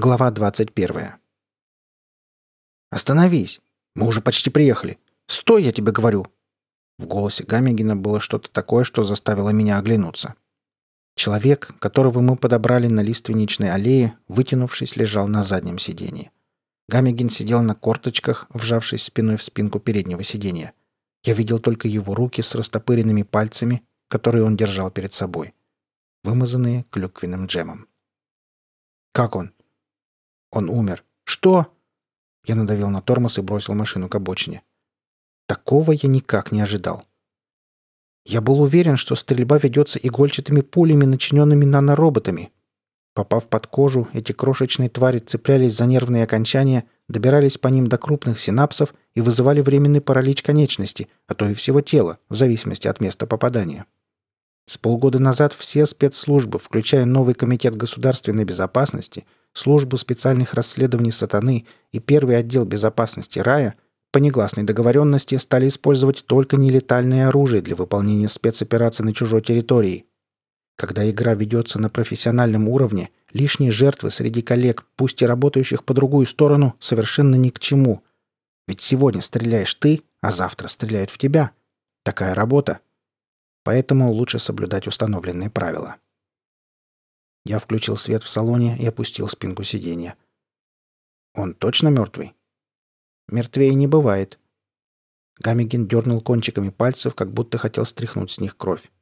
Глава 21. «Остановись! Мы уже почти приехали! Стой, я тебе говорю!» В голосе Гамегина было что-то такое, что заставило меня оглянуться. Человек, которого мы подобрали на лиственничной аллее, вытянувшись, лежал на заднем сиденье. Гамегин сидел на корточках, вжавшись спиной в спинку переднего сиденья. Я видел только его руки с растопыренными пальцами, которые он держал перед собой, вымазанные клюквенным джемом. «Как он?» Он умер. Что? Я надавил на тормоз и бросил машину к обочине. Такого я никак не ожидал. Я был уверен, что стрельба ведется игольчатыми пулями, начиненными нанороботами. Попав под кожу, эти крошечные твари цеплялись за нервные окончания, добирались по ним до крупных синапсов и вызывали временный паралич конечности, а то и всего тела, в зависимости от места попадания. С полгода назад все спецслужбы, включая новый комитет государственной безопасности – службу специальных расследований сатаны и первый отдел безопасности рая по негласной договоренности стали использовать только нелетальное оружие для выполнения спецопераций на чужой территории. Когда игра ведется на профессиональном уровне, лишние жертвы среди коллег, пусть и работающих по другую сторону, совершенно ни к чему. Ведь сегодня стреляешь ты, а завтра стреляют в тебя. Такая работа. Поэтому лучше соблюдать установленные правила. Я включил свет в салоне и опустил спинку сиденья. «Он точно мертвый?» «Мертвее не бывает». Гамигин дернул кончиками пальцев, как будто хотел стряхнуть с них кровь.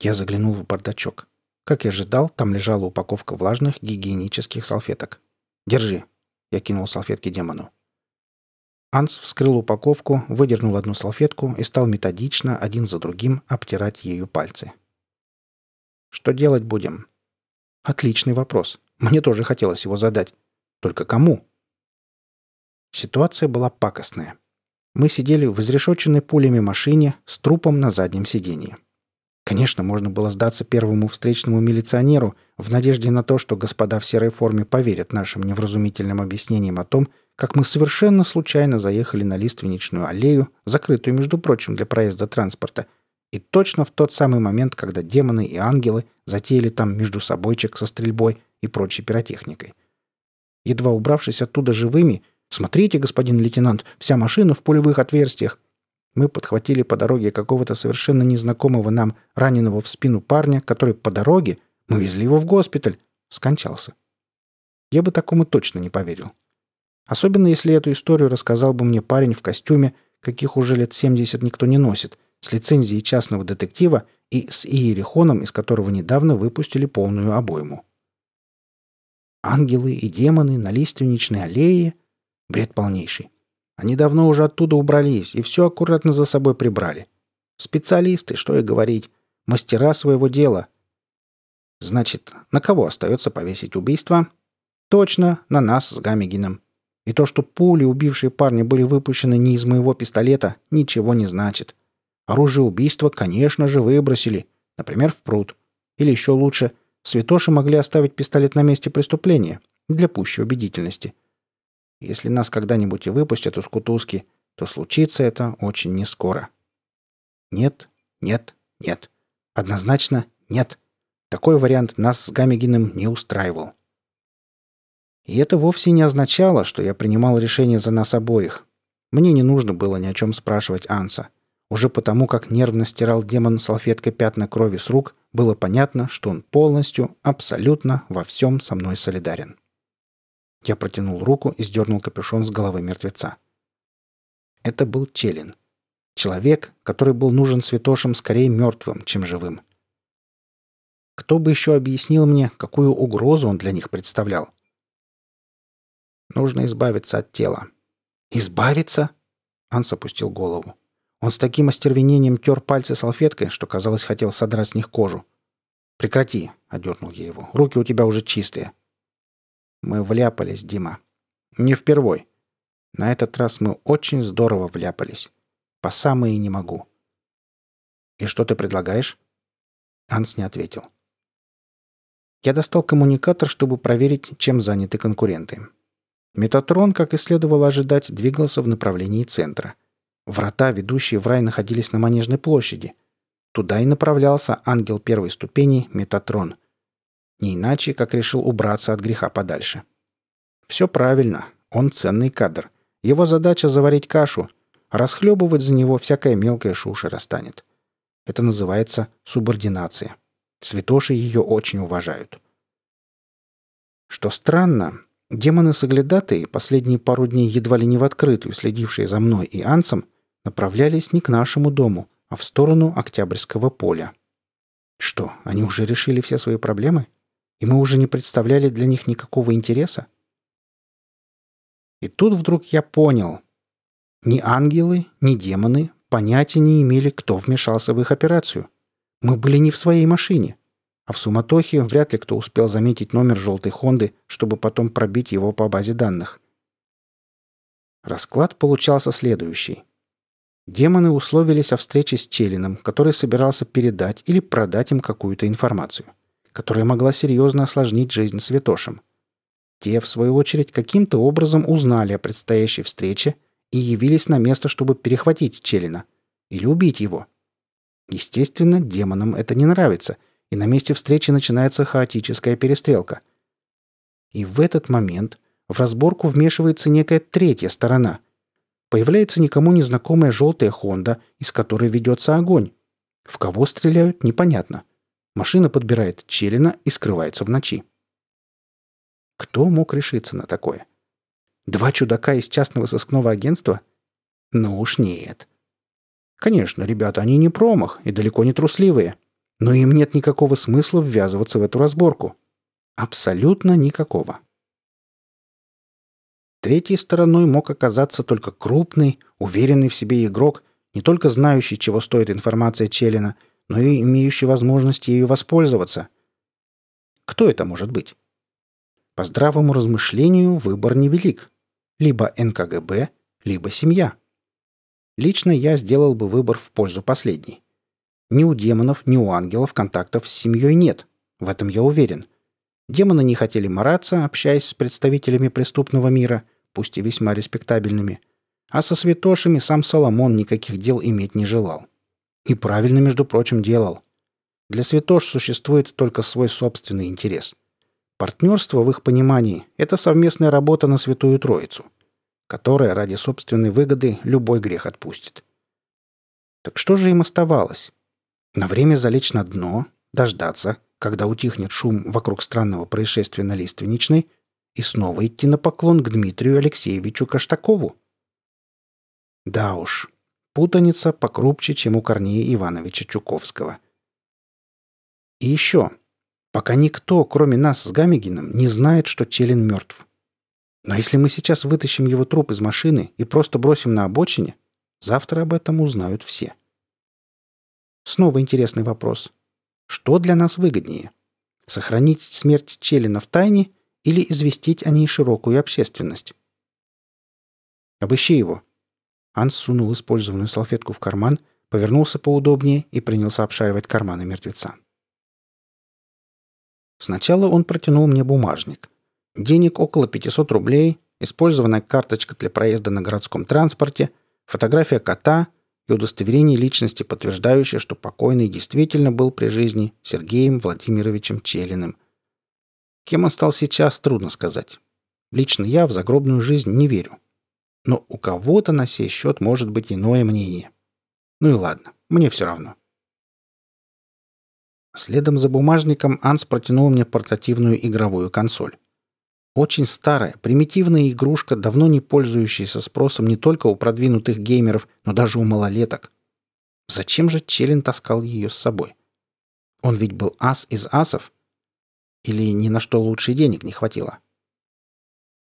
Я заглянул в бардачок. Как и ожидал, там лежала упаковка влажных гигиенических салфеток. «Держи!» Я кинул салфетки демону. Анс вскрыл упаковку, выдернул одну салфетку и стал методично, один за другим, обтирать ею пальцы. «Что делать будем?» Отличный вопрос. Мне тоже хотелось его задать. Только кому? Ситуация была пакостная. Мы сидели в изрешоченной пулями машине с трупом на заднем сиденье. Конечно, можно было сдаться первому встречному милиционеру в надежде на то, что господа в серой форме поверят нашим невразумительным объяснениям о том, как мы совершенно случайно заехали на лиственничную аллею, закрытую, между прочим, для проезда транспорта – и точно в тот самый момент, когда демоны и ангелы затеяли там между собойчик со стрельбой и прочей пиротехникой. Едва убравшись оттуда живыми, «Смотрите, господин лейтенант, вся машина в пулевых отверстиях!» Мы подхватили по дороге какого-то совершенно незнакомого нам раненого в спину парня, который по дороге, мы везли его в госпиталь, скончался. Я бы такому точно не поверил. Особенно если эту историю рассказал бы мне парень в костюме, каких уже лет 70 никто не носит – с лицензией частного детектива и с иерихоном, из которого недавно выпустили полную обойму. Ангелы и демоны на лиственничной аллее — бред полнейший. Они давно уже оттуда убрались и все аккуратно за собой прибрали. Специалисты, что и говорить, мастера своего дела. Значит, на кого остается повесить убийство? Точно, на нас с Гамигином. И то, что пули, убившие парня, были выпущены не из моего пистолета, ничего не значит. Оружие убийства, конечно же, выбросили. Например, в пруд. Или еще лучше, святоши могли оставить пистолет на месте преступления. Для пущей убедительности. Если нас когда-нибудь и выпустят из кутузки, то случится это очень нескоро. Нет, нет, нет. Однозначно нет. Такой вариант нас с Гамигиным не устраивал. И это вовсе не означало, что я принимал решение за нас обоих. Мне не нужно было ни о чем спрашивать Анса. Уже потому, как нервно стирал демон салфеткой пятна крови с рук, было понятно, что он полностью, абсолютно во всем со мной солидарен. Я протянул руку и сдернул капюшон с головы мертвеца. Это был Челин. Человек, который был нужен святошам скорее мертвым, чем живым. Кто бы еще объяснил мне, какую угрозу он для них представлял? Нужно избавиться от тела. «Избавиться?» Анс опустил голову. Он с таким остервенением тер пальцы салфеткой, что, казалось, хотел содрать с них кожу. «Прекрати!» — одернул я его. «Руки у тебя уже чистые». Мы вляпались, Дима. Не впервой. На этот раз мы очень здорово вляпались. По самые не могу. «И что ты предлагаешь?» Анс не ответил. Я достал коммуникатор, чтобы проверить, чем заняты конкуренты. Метатрон, как и следовало ожидать, двигался в направлении центра. Врата, ведущие в рай, находились на Манежной площади. Туда и направлялся ангел первой ступени Метатрон. Не иначе, как решил убраться от греха подальше. Все правильно. Он ценный кадр. Его задача заварить кашу. Расхлебывать за него всякая мелкая шушера станет. Это называется субординация. Святоши ее очень уважают. Что странно, демоны-соглядатые, последние пару дней едва ли не в открытую, следившие за мной и Ансом, направлялись не к нашему дому, а в сторону Октябрьского поля. Что, они уже решили все свои проблемы? И мы уже не представляли для них никакого интереса? И тут вдруг я понял. Ни ангелы, ни демоны понятия не имели, кто вмешался в их операцию. Мы были не в своей машине. А в суматохе вряд ли кто успел заметить номер желтой Хонды, чтобы потом пробить его по базе данных. Расклад получался следующий. Демоны условились о встрече с Челином, который собирался передать или продать им какую-то информацию, которая могла серьезно осложнить жизнь святошам. Те, в свою очередь, каким-то образом узнали о предстоящей встрече и явились на место, чтобы перехватить Челина или убить его. Естественно, демонам это не нравится, и на месте встречи начинается хаотическая перестрелка. И в этот момент в разборку вмешивается некая третья сторона. Появляется никому незнакомая желтая Хонда, из которой ведется огонь. В кого стреляют, непонятно. Машина подбирает Челина и скрывается в ночи. Кто мог решиться на такое? Два чудака из частного сыскного агентства? Ну уж нет. Конечно, ребята, они не промах и далеко не трусливые. Но им нет никакого смысла ввязываться в эту разборку. Абсолютно никакого. Третьей стороной мог оказаться только крупный, уверенный в себе игрок, не только знающий, чего стоит информация Челина, но и имеющий возможность ею воспользоваться. Кто это может быть? По здравому размышлению выбор невелик. Либо НКГБ, либо семья. Лично я сделал бы выбор в пользу последней. Ни у демонов, ни у ангелов контактов с семьей нет. В этом я уверен. Демоны не хотели мараться, общаясь с представителями преступного мира, пусть и весьма респектабельными. А со святошами сам Соломон никаких дел иметь не желал. И правильно, между прочим, делал. Для святош существует только свой собственный интерес. Партнерство в их понимании – это совместная работа на Святую Троицу, которая ради собственной выгоды любой грех отпустит. Так что же им оставалось? На время залечь на дно, дождаться, когда утихнет шум вокруг странного происшествия на Лиственничной, и снова идти на поклон к Дмитрию Алексеевичу Каштакову? Да уж, путаница покрупче, чем у Корнея Ивановича Чуковского. И еще – Пока никто, кроме нас с Гамегином, не знает, что Челин мертв. Но если мы сейчас вытащим его труп из машины и просто бросим на обочине, завтра об этом узнают все. Снова интересный вопрос. Что для нас выгоднее? Сохранить смерть Челина в тайне или известить о ней широкую общественность? «Обыщи его». Анс сунул использованную салфетку в карман, повернулся поудобнее и принялся обшаривать карманы мертвеца. Сначала он протянул мне бумажник. Денег около 500 рублей, использованная карточка для проезда на городском транспорте, фотография кота и удостоверение личности, подтверждающее, что покойный действительно был при жизни Сергеем Владимировичем Челиным. Кем он стал сейчас, трудно сказать. Лично я в загробную жизнь не верю. Но у кого-то на сей счет может быть иное мнение. Ну и ладно, мне все равно. Следом за бумажником Анс протянул мне портативную игровую консоль. Очень старая, примитивная игрушка, давно не пользующаяся спросом не только у продвинутых геймеров, но даже у малолеток. Зачем же Челин таскал ее с собой? Он ведь был ас из асов? Или ни на что лучше денег не хватило?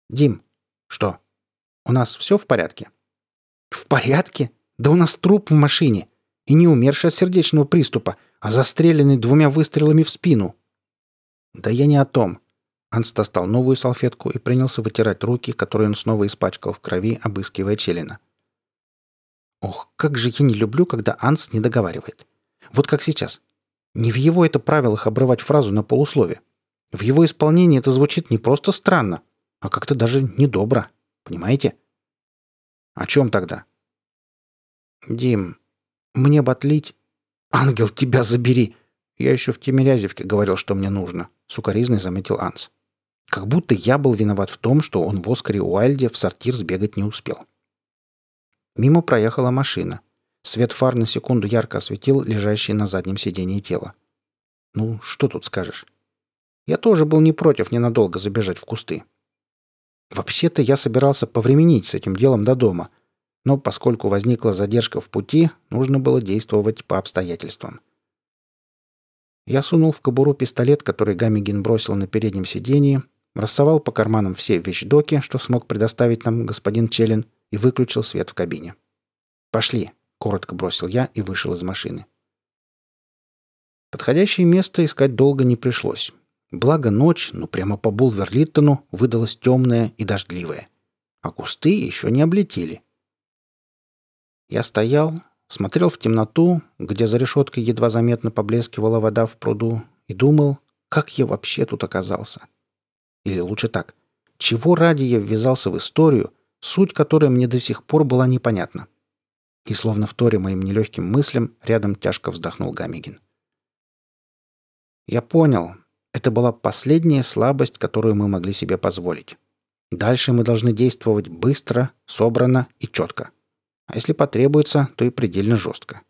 «Дим, что? У нас все в порядке?» «В порядке? Да у нас труп в машине. И не умерший от сердечного приступа, а застреленный двумя выстрелами в спину. Да я не о том. Анс достал новую салфетку и принялся вытирать руки, которые он снова испачкал в крови, обыскивая Челина. Ох, как же я не люблю, когда Анс не договаривает. Вот как сейчас. Не в его это правилах обрывать фразу на полуслове. В его исполнении это звучит не просто странно, а как-то даже недобро. Понимаете? О чем тогда? Дим, мне бы отлить «Ангел, тебя забери!» «Я еще в Тимирязевке говорил, что мне нужно», — сукоризный заметил Анс. Как будто я был виноват в том, что он в Оскаре Уайльде в сортир сбегать не успел. Мимо проехала машина. Свет фар на секунду ярко осветил лежащее на заднем сиденье тело. Ну, что тут скажешь? Я тоже был не против ненадолго забежать в кусты. Вообще-то я собирался повременить с этим делом до дома, но поскольку возникла задержка в пути, нужно было действовать по обстоятельствам. Я сунул в кобуру пистолет, который Гамигин бросил на переднем сиденье, рассовал по карманам все вещдоки, что смог предоставить нам господин Челин, и выключил свет в кабине. «Пошли», — коротко бросил я и вышел из машины. Подходящее место искать долго не пришлось. Благо ночь, ну прямо по Булверлиттону, выдалась темная и дождливая. А кусты еще не облетели. Я стоял, смотрел в темноту, где за решеткой едва заметно поблескивала вода в пруду, и думал, как я вообще тут оказался. Или лучше так, чего ради я ввязался в историю, суть которой мне до сих пор была непонятна. И словно в торе моим нелегким мыслям, рядом тяжко вздохнул Гамигин. Я понял, это была последняя слабость, которую мы могли себе позволить. Дальше мы должны действовать быстро, собрано и четко. А если потребуется, то и предельно жестко.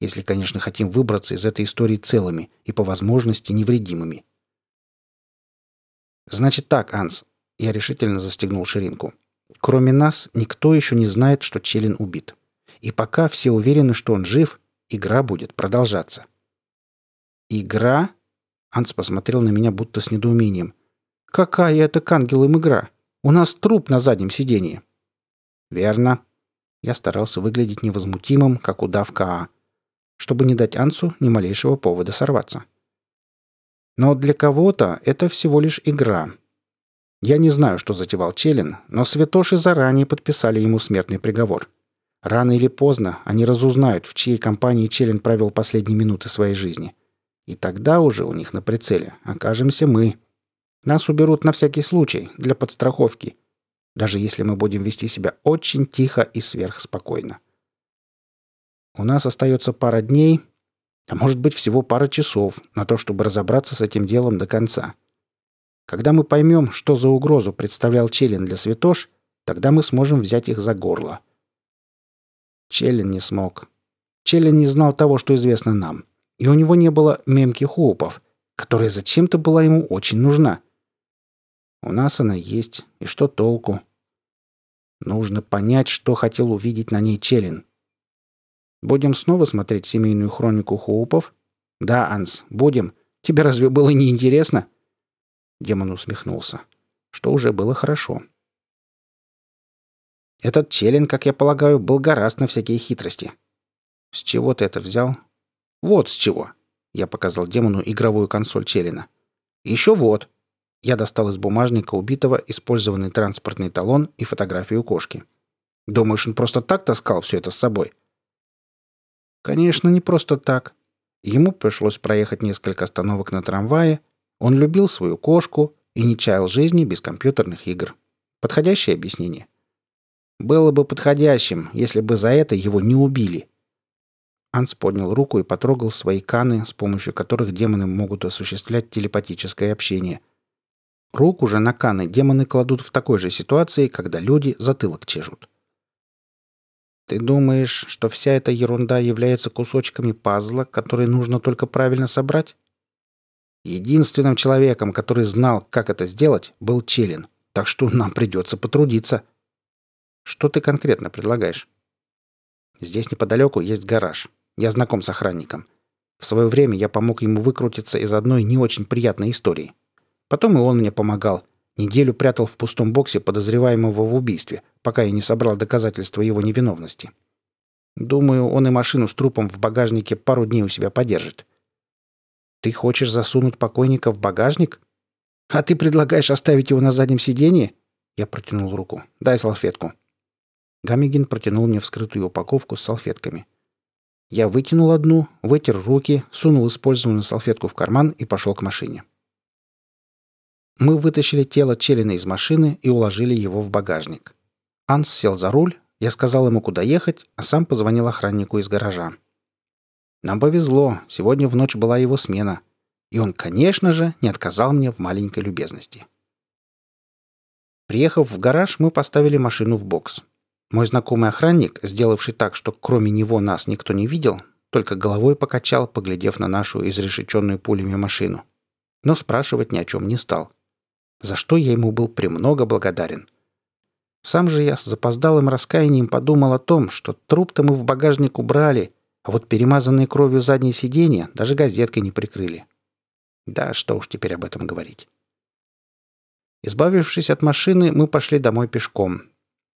Если, конечно, хотим выбраться из этой истории целыми и по возможности невредимыми. Значит так, Анс. Я решительно застегнул ширинку. Кроме нас, никто еще не знает, что Челин убит. И пока все уверены, что он жив, игра будет продолжаться. Игра? Анс посмотрел на меня будто с недоумением. Какая это к ангелам игра? У нас труп на заднем сидении. Верно. Я старался выглядеть невозмутимым, как удав Каа, чтобы не дать Ансу ни малейшего повода сорваться. Но для кого-то это всего лишь игра. Я не знаю, что затевал Челин, но святоши заранее подписали ему смертный приговор. Рано или поздно они разузнают, в чьей компании Челин провел последние минуты своей жизни. И тогда уже у них на прицеле окажемся мы. Нас уберут на всякий случай, для подстраховки, даже если мы будем вести себя очень тихо и сверхспокойно. У нас остается пара дней, а может быть всего пара часов на то, чтобы разобраться с этим делом до конца. Когда мы поймем, что за угрозу представлял Челин для Святош, тогда мы сможем взять их за горло. Челин не смог. Челин не знал того, что известно нам. И у него не было мемки Хоупов, которая зачем-то была ему очень нужна. У нас она есть, и что толку? Нужно понять, что хотел увидеть на ней Челин. Будем снова смотреть семейную хронику Хоупов? Да, Анс, будем. Тебе разве было не интересно? Демон усмехнулся. Что уже было хорошо. Этот Челин, как я полагаю, был гораст на всякие хитрости. С чего ты это взял? Вот с чего. Я показал демону игровую консоль Челина. Еще вот. Я достал из бумажника убитого использованный транспортный талон и фотографию кошки. Думаешь, он просто так таскал все это с собой? Конечно, не просто так. Ему пришлось проехать несколько остановок на трамвае. Он любил свою кошку и не чаял жизни без компьютерных игр. Подходящее объяснение. Было бы подходящим, если бы за это его не убили. Анс поднял руку и потрогал свои каны, с помощью которых демоны могут осуществлять телепатическое общение. Руку же на каны демоны кладут в такой же ситуации, когда люди затылок чешут. Ты думаешь, что вся эта ерунда является кусочками пазла, которые нужно только правильно собрать? Единственным человеком, который знал, как это сделать, был Челин. Так что нам придется потрудиться. Что ты конкретно предлагаешь? Здесь неподалеку есть гараж. Я знаком с охранником. В свое время я помог ему выкрутиться из одной не очень приятной истории. Потом и он мне помогал. Неделю прятал в пустом боксе подозреваемого в убийстве, пока я не собрал доказательства его невиновности. Думаю, он и машину с трупом в багажнике пару дней у себя подержит. Ты хочешь засунуть покойника в багажник? А ты предлагаешь оставить его на заднем сиденье? Я протянул руку. Дай салфетку. Гамигин протянул мне вскрытую упаковку с салфетками. Я вытянул одну, вытер руки, сунул использованную салфетку в карман и пошел к машине. Мы вытащили тело Челина из машины и уложили его в багажник. Анс сел за руль, я сказал ему, куда ехать, а сам позвонил охраннику из гаража. Нам повезло, сегодня в ночь была его смена. И он, конечно же, не отказал мне в маленькой любезности. Приехав в гараж, мы поставили машину в бокс. Мой знакомый охранник, сделавший так, что кроме него нас никто не видел, только головой покачал, поглядев на нашу изрешеченную пулями машину. Но спрашивать ни о чем не стал. За что я ему был премного благодарен. Сам же я с запоздалым раскаянием подумал о том, что труп-то мы в багажник убрали, а вот перемазанные кровью задние сиденья даже газеткой не прикрыли. Да, что уж теперь об этом говорить. Избавившись от машины, мы пошли домой пешком.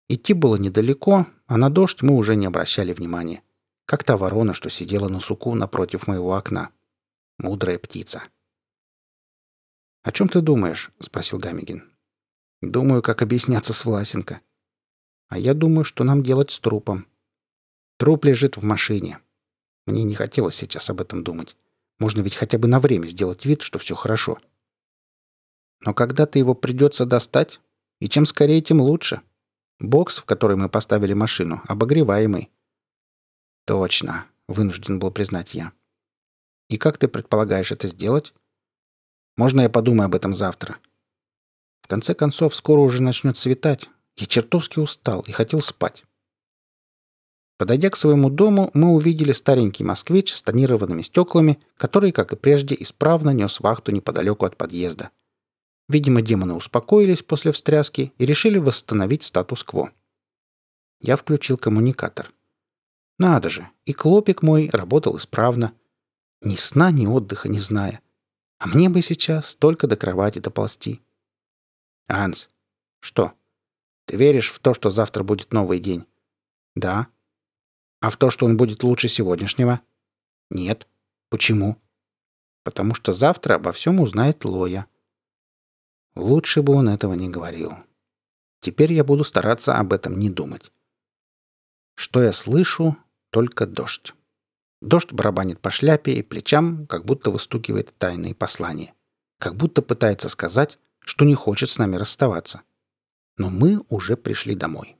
Идти было недалеко, а на дождь мы уже не обращали внимания. Как та ворона, что сидела на суку напротив моего окна. Мудрая птица. «О чем ты думаешь?» — спросил Гамигин. «Думаю, как объясняться с Власенко. А я думаю, что нам делать с трупом. Труп лежит в машине. Мне не хотелось сейчас об этом думать. Можно ведь хотя бы на время сделать вид, что все хорошо. Но когда-то его придется достать, и чем скорее, тем лучше. Бокс, в который мы поставили машину, обогреваемый. Точно, вынужден был признать я. И как ты предполагаешь это сделать? Можно я подумаю об этом завтра? В конце концов, скоро уже начнет светать. Я чертовски устал и хотел спать. Подойдя к своему дому, мы увидели старенький москвич с тонированными стеклами, который, как и прежде, исправно нес вахту неподалеку от подъезда. Видимо, демоны успокоились после встряски и решили восстановить статус-кво. Я включил коммуникатор. Надо же, и клопик мой работал исправно. Ни сна, ни отдыха не зная. А мне бы сейчас только до кровати доползти. Анс, что? Ты веришь в то, что завтра будет новый день? Да. А в то, что он будет лучше сегодняшнего? Нет. Почему? Потому что завтра обо всем узнает Лоя. Лучше бы он этого не говорил. Теперь я буду стараться об этом не думать. Что я слышу? Только дождь. Дождь барабанит по шляпе и плечам, как будто выстукивает тайные послания. Как будто пытается сказать, что не хочет с нами расставаться. Но мы уже пришли домой.